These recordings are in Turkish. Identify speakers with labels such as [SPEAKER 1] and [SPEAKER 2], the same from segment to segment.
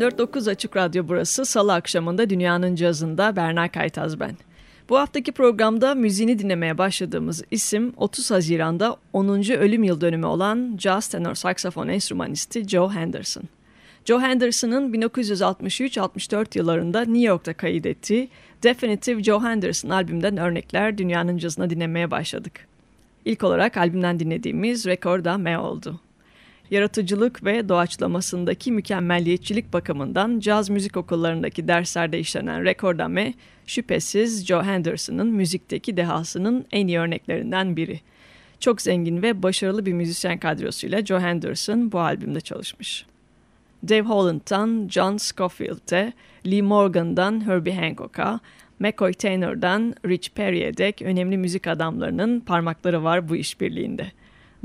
[SPEAKER 1] 94.9 Açık Radyo burası. Salı akşamında Dünyanın Cazında Berna Kaytaz ben. Bu haftaki programda müziğini dinlemeye başladığımız isim 30 Haziran'da 10. ölüm yıl dönümü olan jazz tenor saksafon enstrümanisti Joe Henderson. Joe Henderson'ın 1963-64 yıllarında New York'ta kaydettiği Definitive Joe Henderson albümden örnekler dünyanın cazına dinlemeye başladık. İlk olarak albümden dinlediğimiz Rekorda Me oldu yaratıcılık ve doğaçlamasındaki mükemmelliyetçilik bakımından caz müzik okullarındaki derslerde işlenen rekordame şüphesiz Joe Henderson'ın müzikteki dehasının en iyi örneklerinden biri. Çok zengin ve başarılı bir müzisyen kadrosuyla Joe Henderson bu albümde çalışmış. Dave Holland'dan John Scofield'e, Lee Morgan'dan Herbie Hancock'a, McCoy Taynor'dan Rich Perry'e dek önemli müzik adamlarının parmakları var bu işbirliğinde.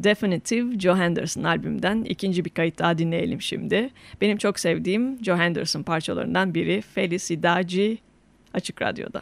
[SPEAKER 1] Definitive Joe Henderson albümden ikinci bir kayıt daha dinleyelim şimdi. Benim çok sevdiğim Joe Henderson parçalarından biri Felicidade Açık Radyo'da.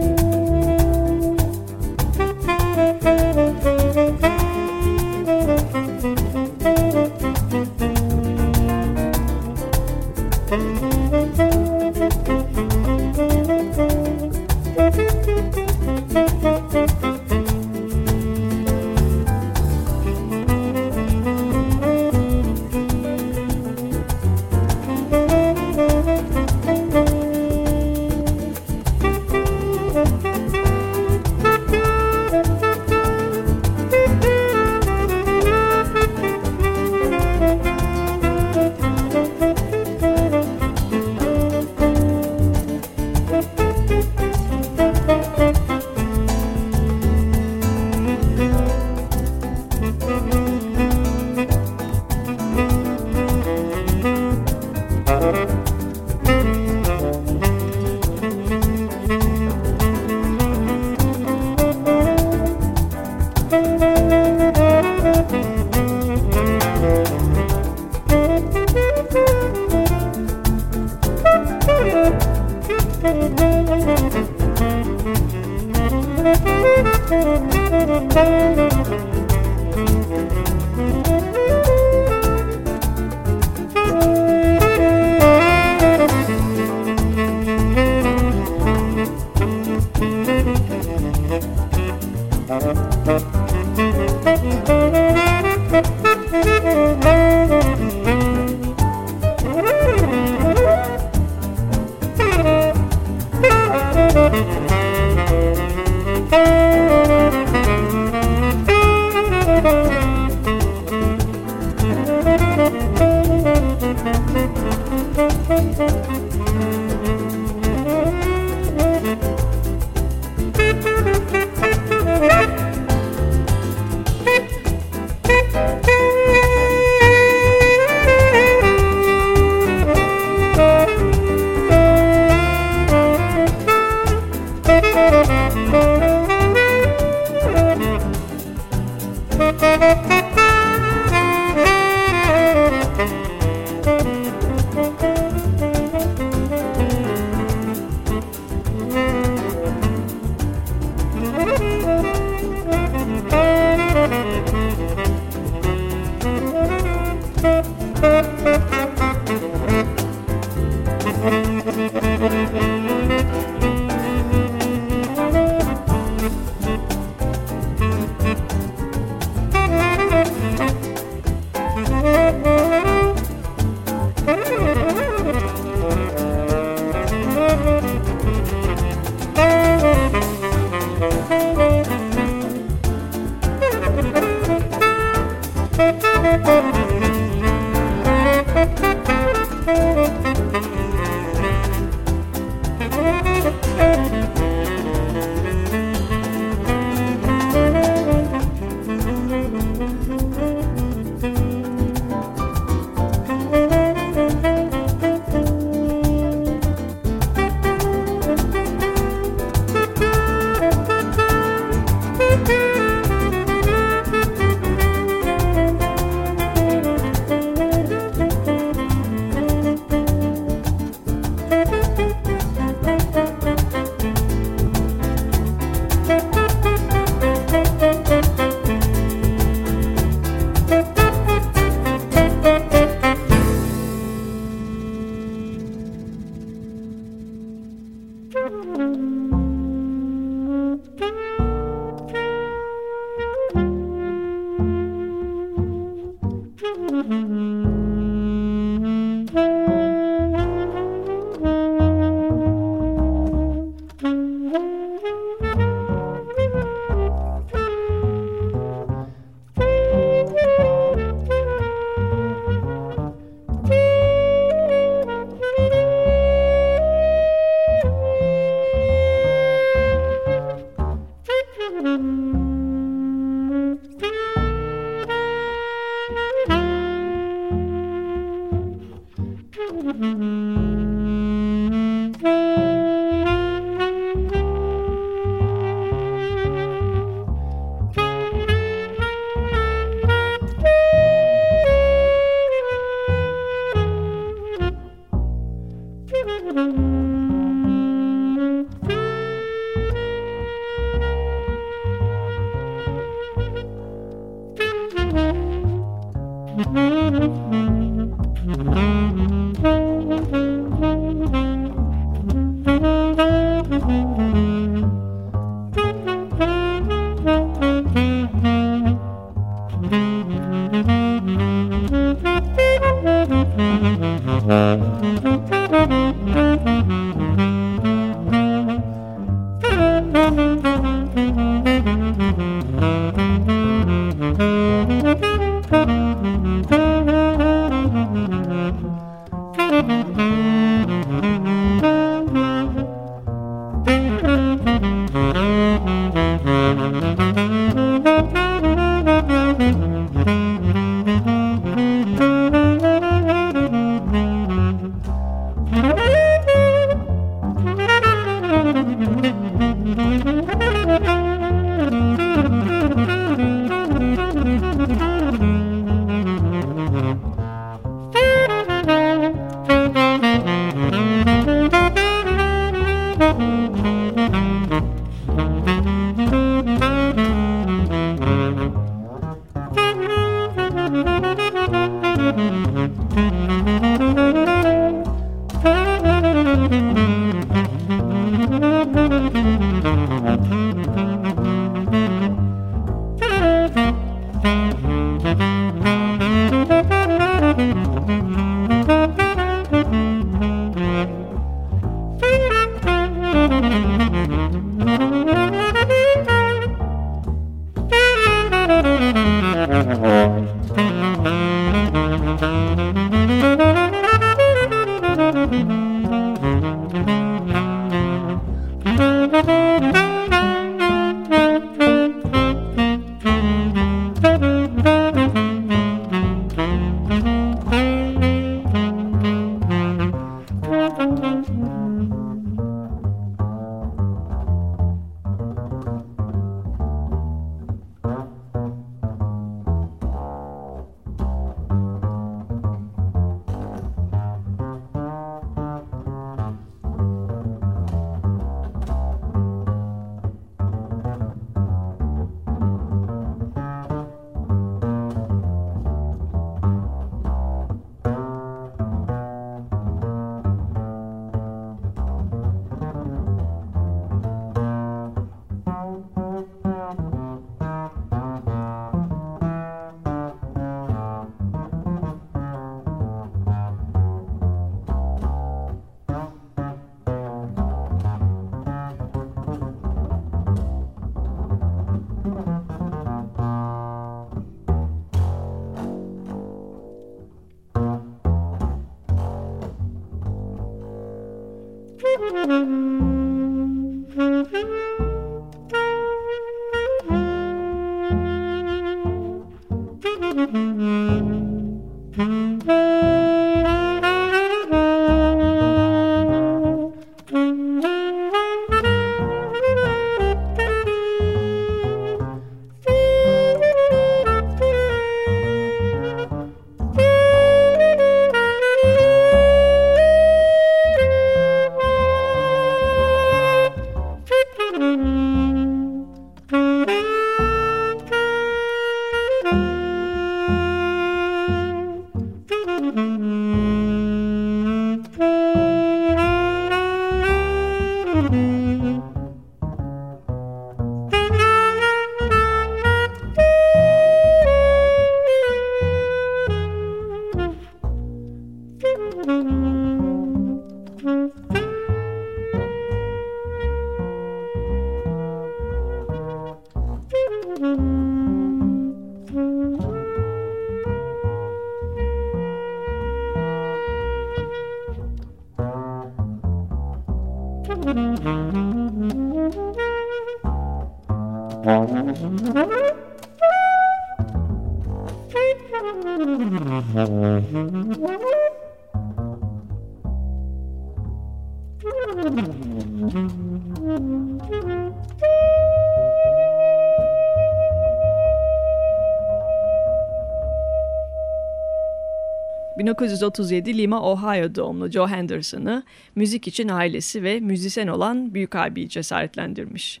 [SPEAKER 1] 1937 Lima, Ohio doğumlu Joe Henderson'ı müzik için ailesi ve müzisyen olan büyük abi cesaretlendirmiş.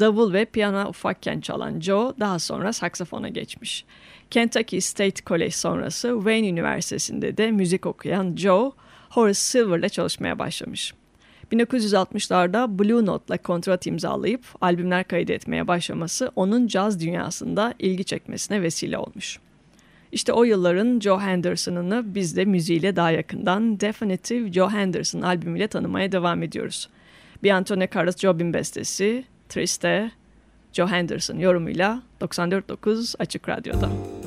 [SPEAKER 1] Davul ve piyano ufakken çalan Joe daha sonra saksafona geçmiş. Kentucky State College sonrası Wayne Üniversitesi'nde de müzik okuyan Joe, Horace Silver'la çalışmaya başlamış. 1960'larda Blue Note'la kontrat imzalayıp albümler kaydetmeye başlaması onun caz dünyasında ilgi çekmesine vesile olmuş. İşte o yılların Joe Henderson'ını biz de müziğiyle daha yakından Definitive Joe Henderson albümüyle tanımaya devam ediyoruz. Bir Antone Carlos Jobim bestesi Triste Joe Henderson yorumuyla 94.9 Açık Radyo'da.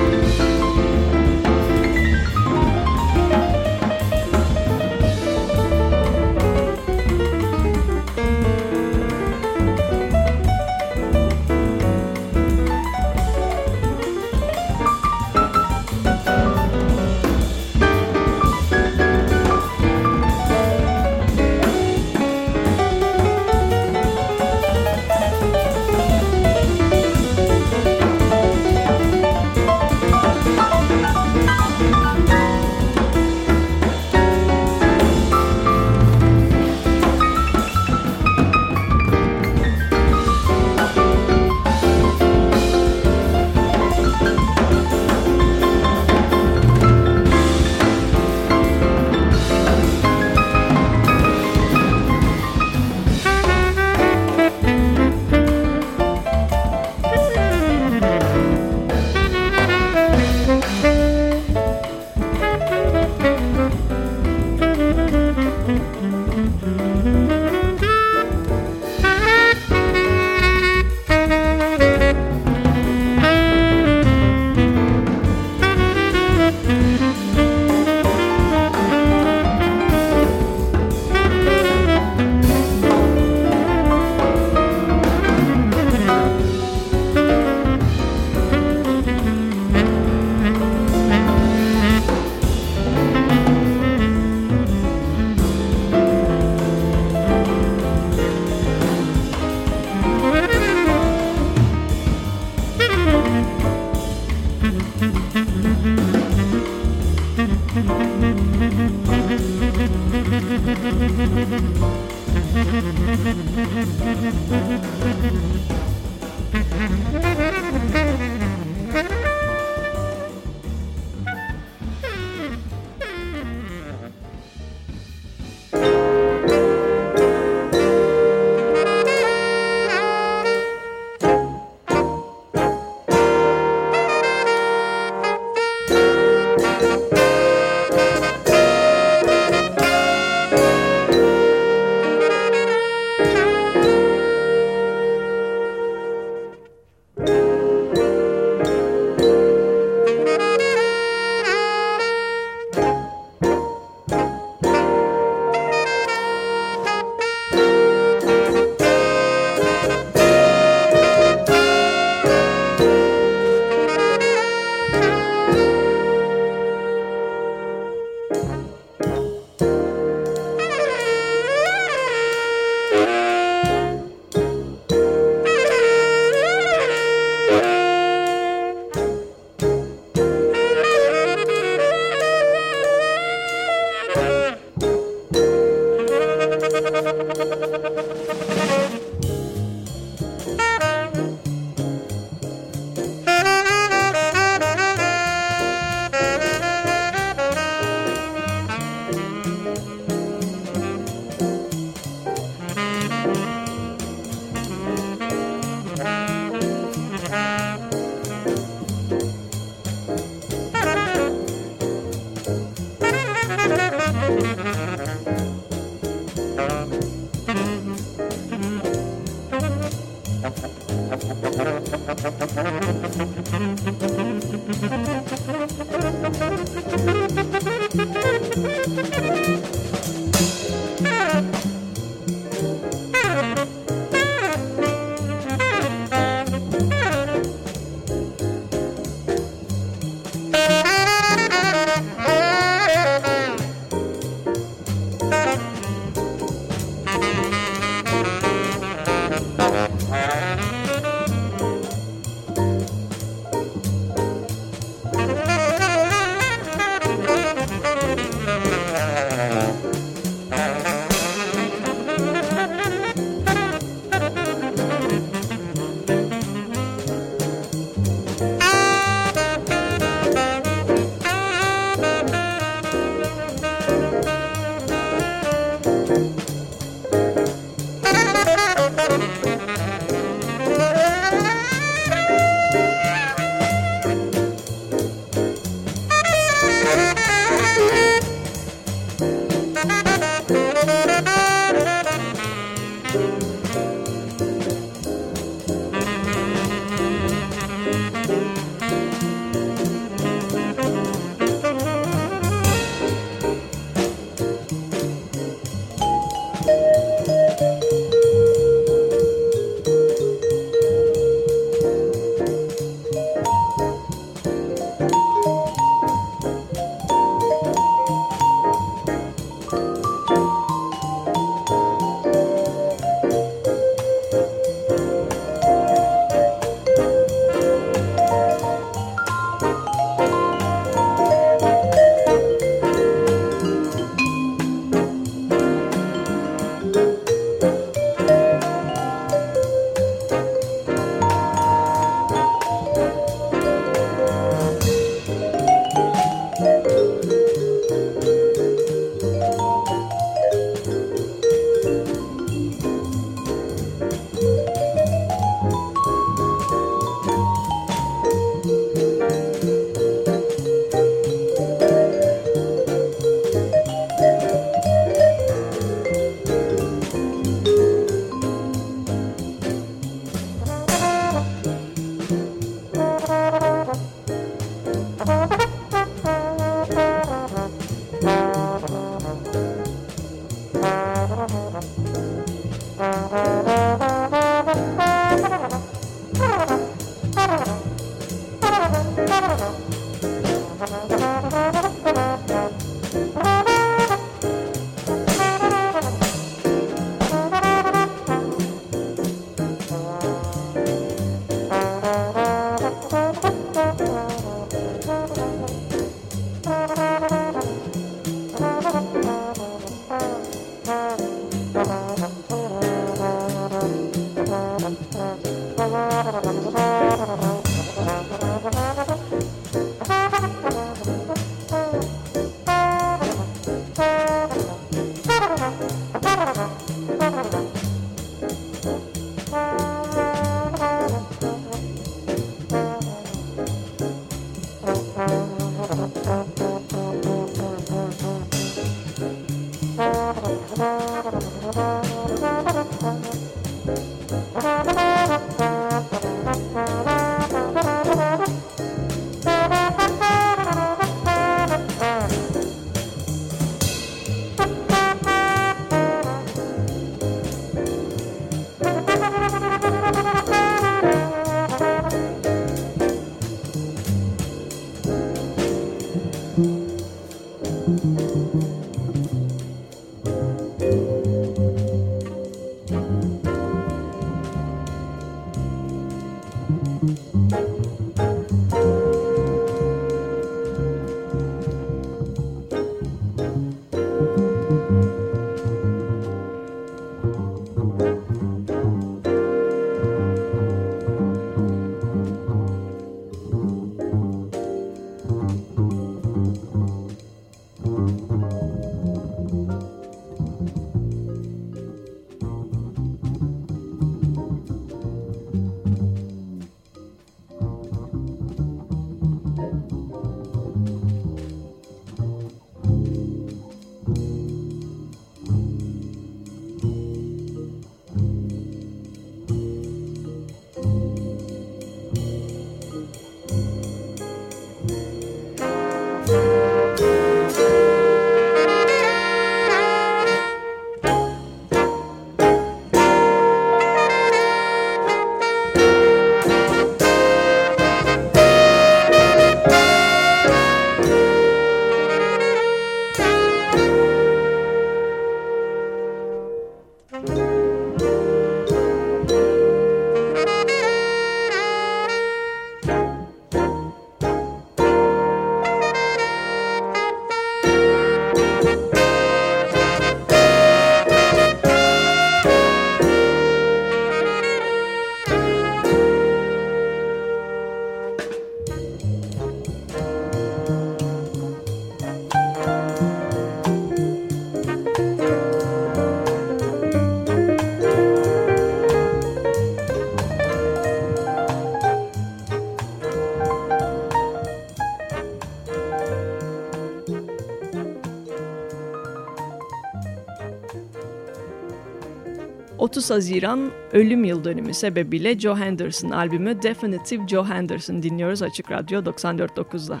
[SPEAKER 1] 30 Haziran ölüm yıl dönümü sebebiyle Joe Henderson albümü Definitive Joe Henderson dinliyoruz Açık Radyo 94.9'da.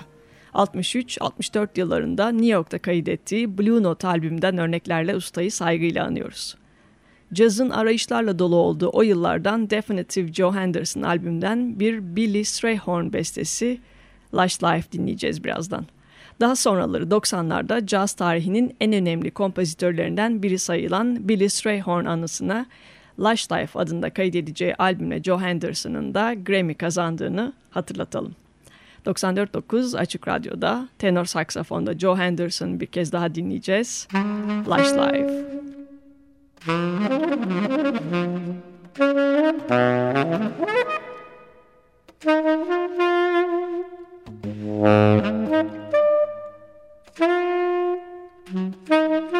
[SPEAKER 1] 63-64 yıllarında New York'ta kaydettiği Blue Note albümünden örneklerle ustayı saygıyla anıyoruz. Cazın arayışlarla dolu olduğu o yıllardan Definitive Joe Henderson albümünden bir Billy Strayhorn bestesi Lush Life dinleyeceğiz birazdan. Daha sonraları 90'larda caz tarihinin en önemli kompozitörlerinden biri sayılan Billy Strayhorn anısına Lush Life adında kaydedeceği albümle Joe Henderson'ın da Grammy kazandığını hatırlatalım. 94.9 Açık Radyo'da tenor saksafonda Joe Henderson bir kez daha dinleyeceğiz. Lush Life.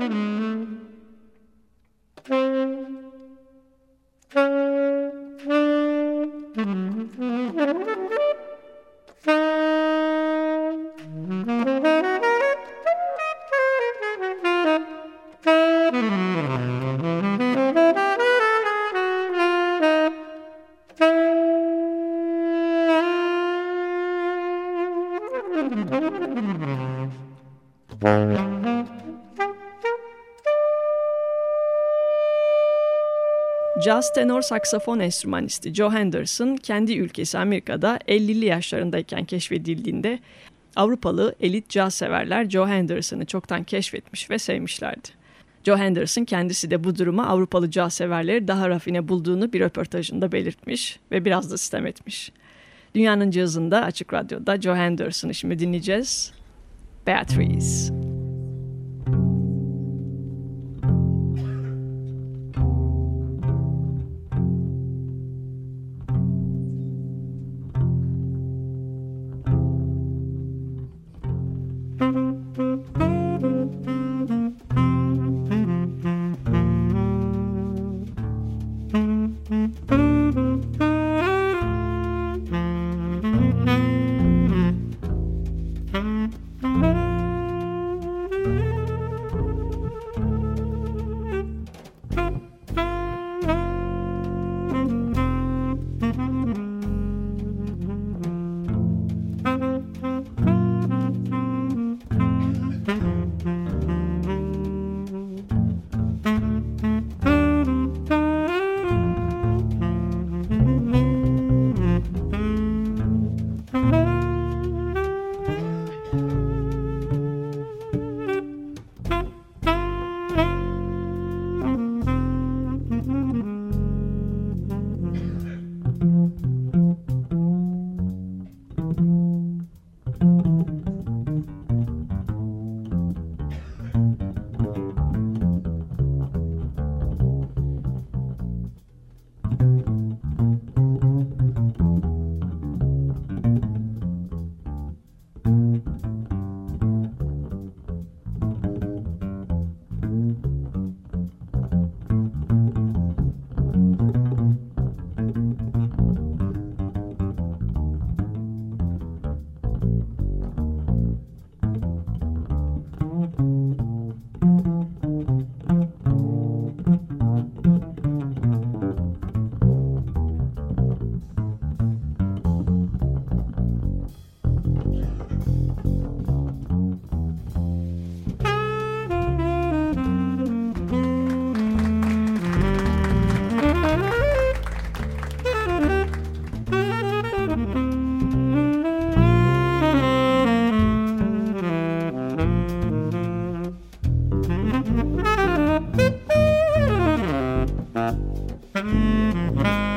[SPEAKER 1] Mm-hmm. Jazz tenor saksafon enstrümanisti Joe Henderson kendi ülkesi Amerika'da 50'li yaşlarındayken keşfedildiğinde Avrupalı elit caz severler Joe Henderson'ı çoktan keşfetmiş ve sevmişlerdi. Joe Henderson kendisi de bu duruma Avrupalı caz severleri daha rafine bulduğunu bir röportajında belirtmiş ve biraz da sistem etmiş. Dünyanın cazında Açık Radyo'da Joe Henderson'ı şimdi dinleyeceğiz. Beatrice. Mm-hmm.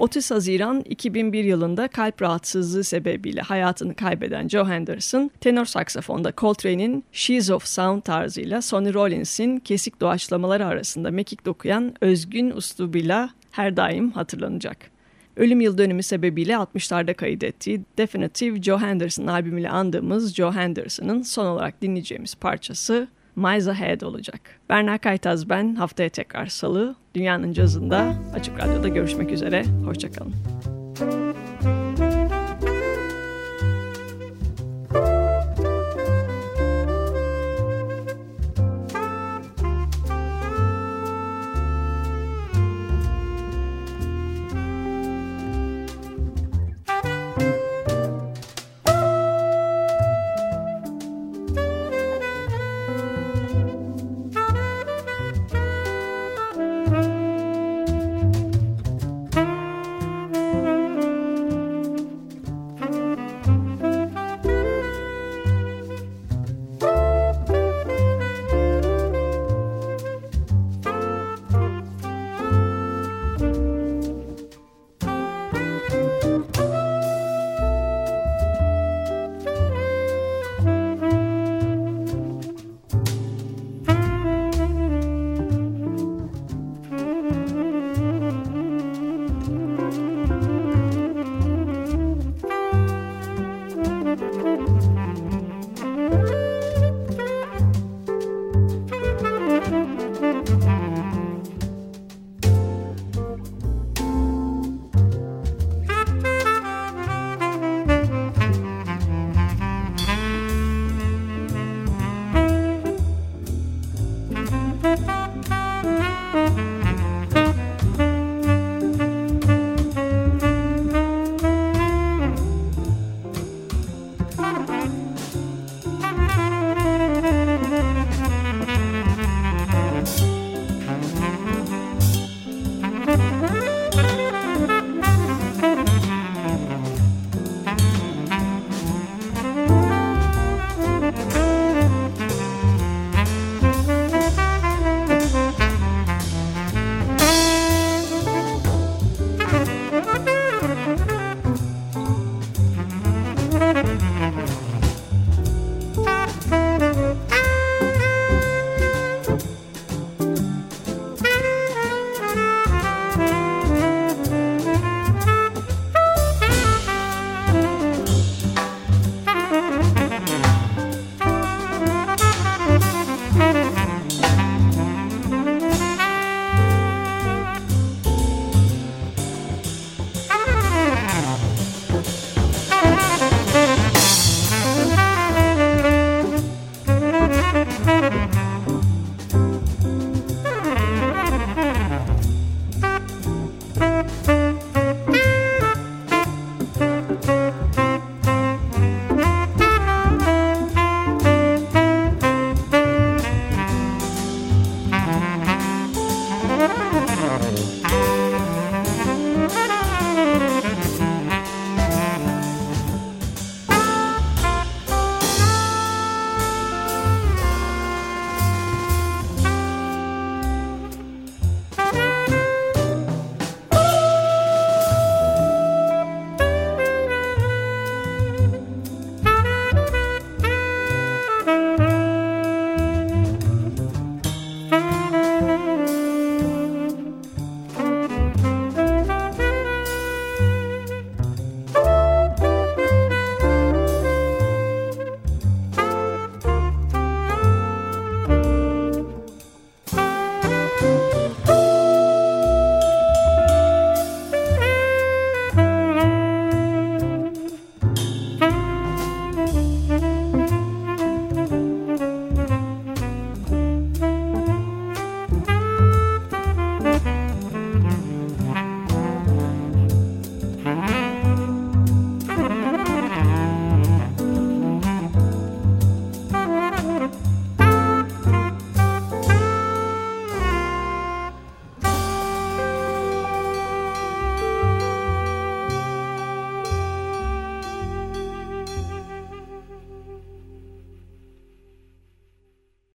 [SPEAKER 1] 30 Haziran 2001 yılında kalp rahatsızlığı sebebiyle hayatını kaybeden Joe Henderson, tenor saksafonda Coltrane'in She's of Sound tarzıyla Sonny Rollins'in kesik doğaçlamaları arasında mekik dokuyan özgün uslubuyla her daim hatırlanacak. Ölüm yıl dönümü sebebiyle 60'larda kaydettiği Definitive Joe Henderson albümüyle andığımız Joe Henderson'ın son olarak dinleyeceğimiz parçası Miles Ahead olacak. Berna Kaytaz ben. Haftaya tekrar salı. Dünyanın cazında Açık Radyo'da görüşmek üzere. Hoşçakalın.